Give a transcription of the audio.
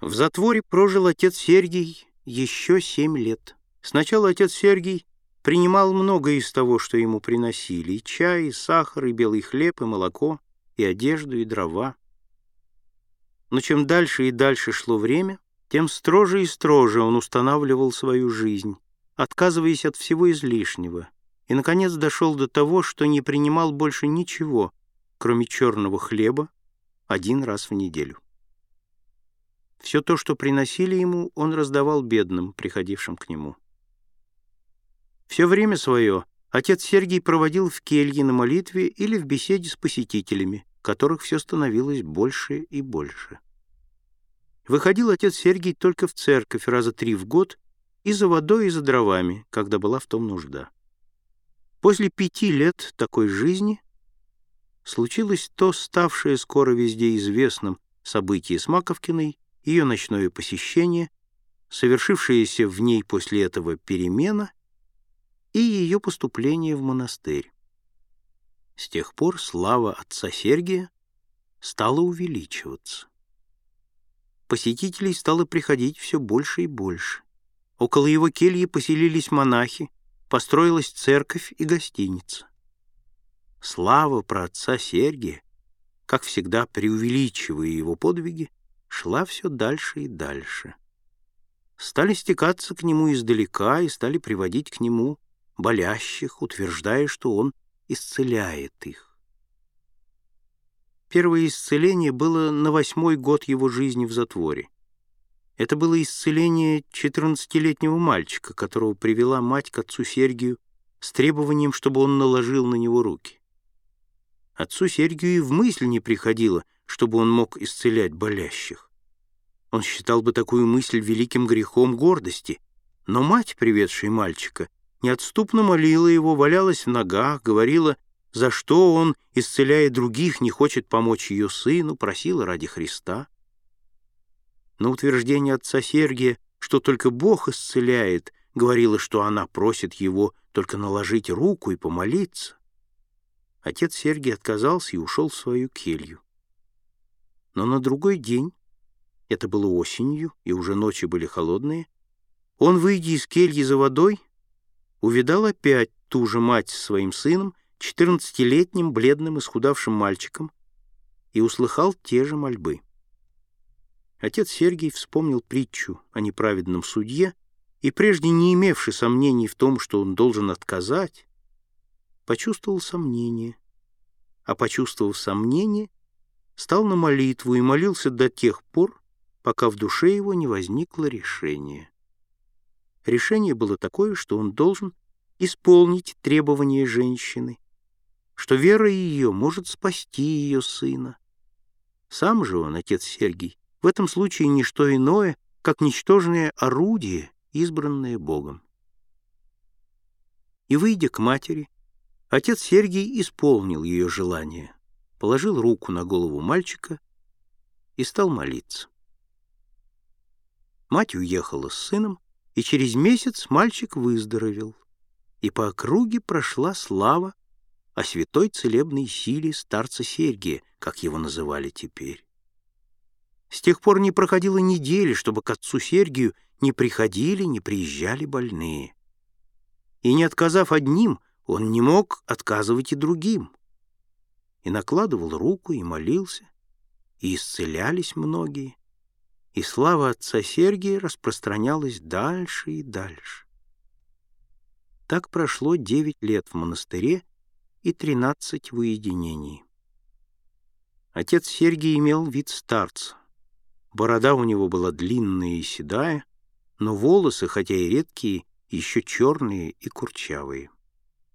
В затворе прожил отец Сергий еще семь лет. Сначала отец Сергий принимал многое из того, что ему приносили, и чай, и сахар, и белый хлеб, и молоко, и одежду, и дрова. Но чем дальше и дальше шло время, тем строже и строже он устанавливал свою жизнь, отказываясь от всего излишнего, и, наконец, дошел до того, что не принимал больше ничего, кроме черного хлеба, один раз в неделю. Все то, что приносили ему, он раздавал бедным, приходившим к нему. Все время свое отец Сергий проводил в келье на молитве или в беседе с посетителями, которых все становилось больше и больше. Выходил отец Сергий только в церковь раза три в год и за водой, и за дровами, когда была в том нужда. После пяти лет такой жизни случилось то, ставшее скоро везде известным событие с Маковкиной, ее ночное посещение, совершившаяся в ней после этого перемена и ее поступление в монастырь. С тех пор слава отца Сергия стала увеличиваться. Посетителей стало приходить все больше и больше. Около его кельи поселились монахи, построилась церковь и гостиница. Слава про отца Сергия, как всегда преувеличивая его подвиги, шла все дальше и дальше. Стали стекаться к нему издалека и стали приводить к нему болящих, утверждая, что он исцеляет их. Первое исцеление было на восьмой год его жизни в затворе. Это было исцеление 14-летнего мальчика, которого привела мать к отцу Сергию с требованием, чтобы он наложил на него руки. Отцу Сергию и в мысль не приходило, чтобы он мог исцелять болящих. Он считал бы такую мысль великим грехом гордости, но мать, приведшая мальчика, неотступно молила его, валялась в ногах, говорила, за что он, исцеляя других, не хочет помочь ее сыну, просила ради Христа. На утверждение отца Сергия, что только Бог исцеляет, говорила, что она просит его только наложить руку и помолиться. Отец Сергий отказался и ушел в свою келью. Но на другой день, это было осенью, и уже ночи были холодные, он, выйдя из кельи за водой, увидал опять ту же мать со своим сыном, четырнадцатилетним бледным исхудавшим мальчиком, и услыхал те же мольбы. Отец Сергий вспомнил притчу о неправедном судье и, прежде не имевший сомнений в том, что он должен отказать, почувствовал сомнение, а, почувствовав сомнение, стал на молитву и молился до тех пор, пока в душе его не возникло решение. Решение было такое, что он должен исполнить требования женщины, что вера ее может спасти ее сына. Сам же он, отец Сергий, в этом случае не что иное, как ничтожное орудие, избранное Богом. И, выйдя к матери, отец Сергий исполнил ее желание, положил руку на голову мальчика и стал молиться. Мать уехала с сыном, и через месяц мальчик выздоровел, и по округе прошла слава о святой целебной силе старца Сергия, как его называли теперь. С тех пор не проходило недели, чтобы к отцу Сергию не приходили, не приезжали больные. И не отказав одним, он не мог отказывать и другим. И накладывал руку, и молился, и исцелялись многие. И слава отца Сергия распространялась дальше и дальше. Так прошло девять лет в монастыре и тринадцать в уединении. Отец Сергий имел вид старца. Борода у него была длинная и седая, но волосы, хотя и редкие, еще черные и курчавые.